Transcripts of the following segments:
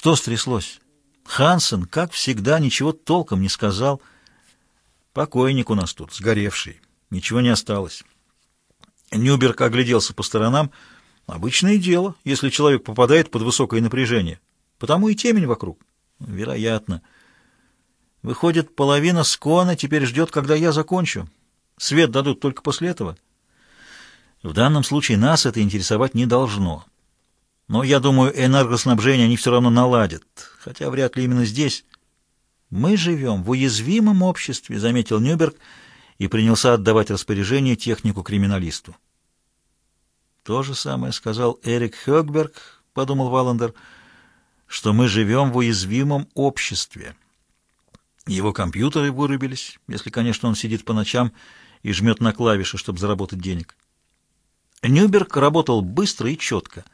Что стряслось? Хансен, как всегда, ничего толком не сказал. Покойник у нас тут, сгоревший. Ничего не осталось. Нюберг огляделся по сторонам. Обычное дело, если человек попадает под высокое напряжение. Потому и темень вокруг. Вероятно. Выходит, половина скона теперь ждет, когда я закончу. Свет дадут только после этого. В данном случае нас это интересовать не должно. Но я думаю, энергоснабжение они все равно наладят, хотя вряд ли именно здесь. Мы живем в уязвимом обществе, заметил Нюберг и принялся отдавать распоряжение технику-криминалисту. То же самое сказал Эрик Хёгберг, подумал Валандер, что мы живем в уязвимом обществе. Его компьютеры вырубились, если, конечно, он сидит по ночам и жмет на клавиши, чтобы заработать денег. Нюберг работал быстро и четко.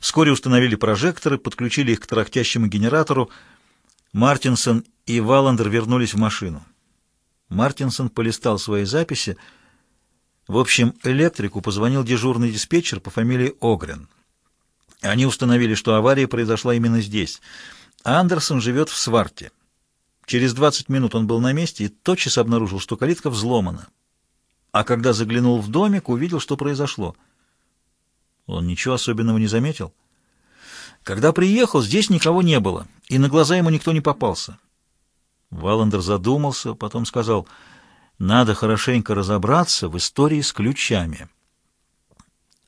Вскоре установили прожекторы, подключили их к тарахтящему генератору. Мартинсон и Валандер вернулись в машину. Мартинсон полистал свои записи. В общем, электрику позвонил дежурный диспетчер по фамилии Огрен. Они установили, что авария произошла именно здесь. Андерсон живет в Сварте. Через 20 минут он был на месте и тотчас обнаружил, что калитка взломана. А когда заглянул в домик, увидел, что произошло. Он ничего особенного не заметил. Когда приехал, здесь никого не было, и на глаза ему никто не попался. Валандер задумался, потом сказал, «Надо хорошенько разобраться в истории с ключами».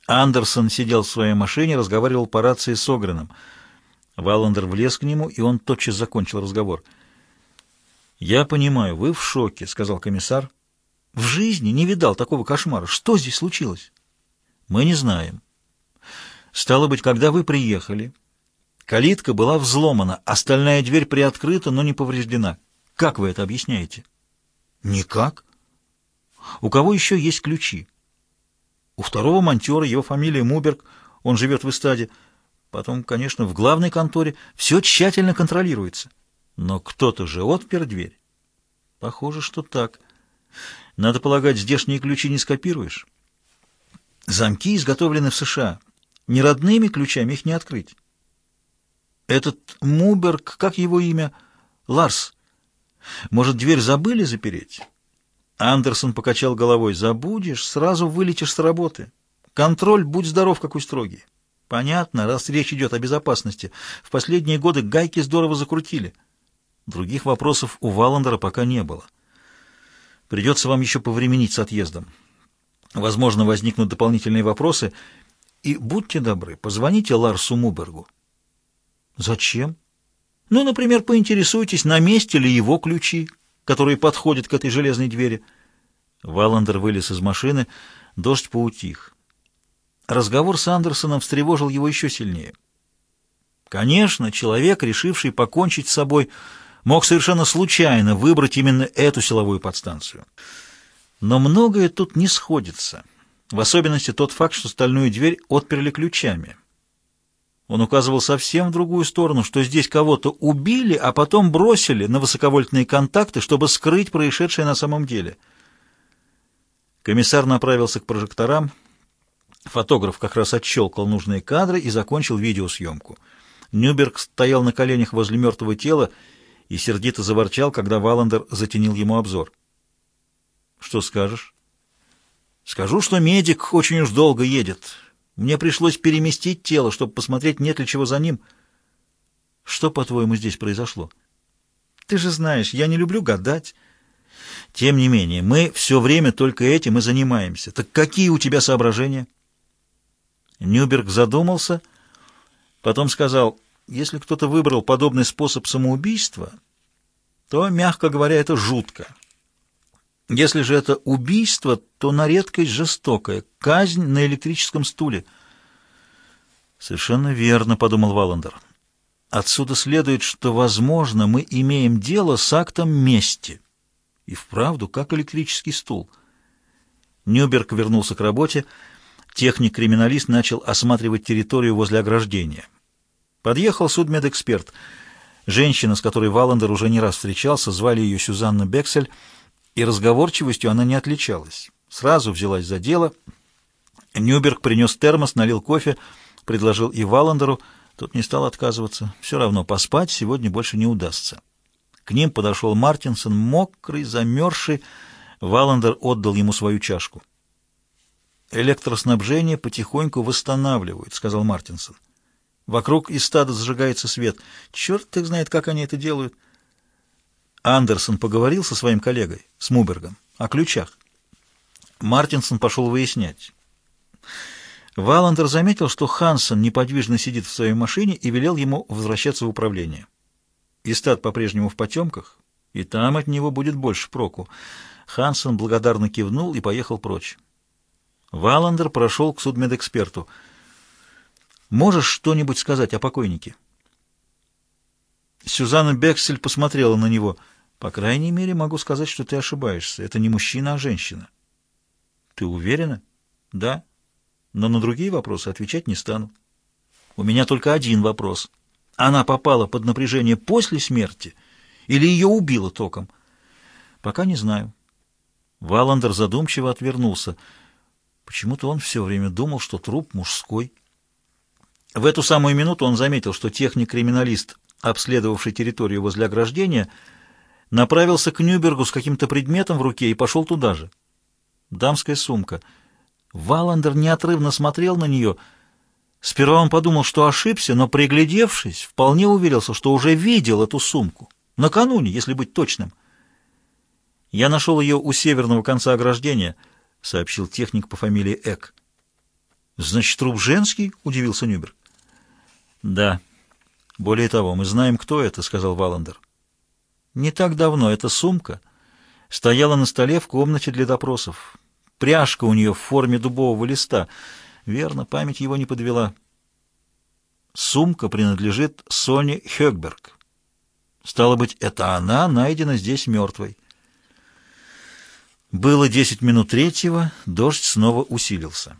Андерсон сидел в своей машине, разговаривал по рации с Огреном. Валандер влез к нему, и он тотчас закончил разговор — «Я понимаю, вы в шоке», — сказал комиссар. «В жизни не видал такого кошмара. Что здесь случилось?» «Мы не знаем». «Стало быть, когда вы приехали, калитка была взломана, остальная дверь приоткрыта, но не повреждена. Как вы это объясняете?» «Никак. У кого еще есть ключи?» «У второго монтера, его фамилия Муберг, он живет в эстаде. Потом, конечно, в главной конторе все тщательно контролируется». Но кто-то же отпер дверь. Похоже, что так. Надо полагать, здешние ключи не скопируешь. Замки изготовлены в США. Не родными ключами их не открыть. Этот Муберг, как его имя? Ларс. Может, дверь забыли запереть? Андерсон покачал головой. Забудешь, сразу вылетишь с работы. Контроль, будь здоров, какой строгий. Понятно, раз речь идет о безопасности. В последние годы гайки здорово закрутили. Других вопросов у Валандера пока не было. Придется вам еще повременить с отъездом. Возможно, возникнут дополнительные вопросы. И будьте добры, позвоните Ларсу Мубергу. Зачем? Ну, например, поинтересуйтесь, на месте ли его ключи, которые подходят к этой железной двери. Валандер вылез из машины, дождь поутих. Разговор с Андерсоном встревожил его еще сильнее. Конечно, человек, решивший покончить с собой, мог совершенно случайно выбрать именно эту силовую подстанцию. Но многое тут не сходится, в особенности тот факт, что стальную дверь отперли ключами. Он указывал совсем в другую сторону, что здесь кого-то убили, а потом бросили на высоковольтные контакты, чтобы скрыть происшедшее на самом деле. Комиссар направился к прожекторам. Фотограф как раз отщелкал нужные кадры и закончил видеосъемку. Нюберг стоял на коленях возле мертвого тела и сердито заворчал, когда Валандер затенил ему обзор. «Что скажешь?» «Скажу, что медик очень уж долго едет. Мне пришлось переместить тело, чтобы посмотреть, нет ли чего за ним. Что, по-твоему, здесь произошло?» «Ты же знаешь, я не люблю гадать». «Тем не менее, мы все время только этим и занимаемся. Так какие у тебя соображения?» Нюберг задумался, потом сказал... Если кто-то выбрал подобный способ самоубийства, то, мягко говоря, это жутко. Если же это убийство, то на редкость жестокое, казнь на электрическом стуле. Совершенно верно, подумал Валандер. Отсюда следует, что, возможно, мы имеем дело с актом мести. И вправду, как электрический стул. Нюберг вернулся к работе. Техник-криминалист начал осматривать территорию возле ограждения. Подъехал судмедэксперт. Женщина, с которой Валандер уже не раз встречался, звали ее Сюзанна Бексель, и разговорчивостью она не отличалась. Сразу взялась за дело. Нюберг принес термос, налил кофе, предложил и Валандеру. Тот не стал отказываться. Все равно поспать сегодня больше не удастся. К ним подошел Мартинсон, мокрый, замерзший. Валандер отдал ему свою чашку. «Электроснабжение потихоньку восстанавливают», — сказал Мартинсон. «Вокруг из стада зажигается свет. Черт их знает, как они это делают». Андерсон поговорил со своим коллегой, с Мубергом, о ключах. Мартинсон пошел выяснять. Валандер заметил, что Хансен неподвижно сидит в своей машине и велел ему возвращаться в управление. Истат по-прежнему в потемках, и там от него будет больше проку. Хансен благодарно кивнул и поехал прочь. Валандер прошел к судмедэксперту. «Можешь что-нибудь сказать о покойнике?» Сюзанна Бексель посмотрела на него. «По крайней мере, могу сказать, что ты ошибаешься. Это не мужчина, а женщина». «Ты уверена?» «Да. Но на другие вопросы отвечать не стану. У меня только один вопрос. Она попала под напряжение после смерти или ее убило током?» «Пока не знаю». Валандер задумчиво отвернулся. Почему-то он все время думал, что труп мужской. В эту самую минуту он заметил, что техник-криминалист, обследовавший территорию возле ограждения, направился к Нюбергу с каким-то предметом в руке и пошел туда же. Дамская сумка. Валандер неотрывно смотрел на нее. Сперва он подумал, что ошибся, но, приглядевшись, вполне уверился, что уже видел эту сумку. Накануне, если быть точным. Я нашел ее у северного конца ограждения —— сообщил техник по фамилии Эк. «Значит, труп женский?» — удивился Нюберг. «Да. Более того, мы знаем, кто это», — сказал Валандер. «Не так давно эта сумка стояла на столе в комнате для допросов. Пряжка у нее в форме дубового листа. Верно, память его не подвела. Сумка принадлежит Соне Хёкберг. Стало быть, это она найдена здесь мертвой». Было десять минут третьего, дождь снова усилился.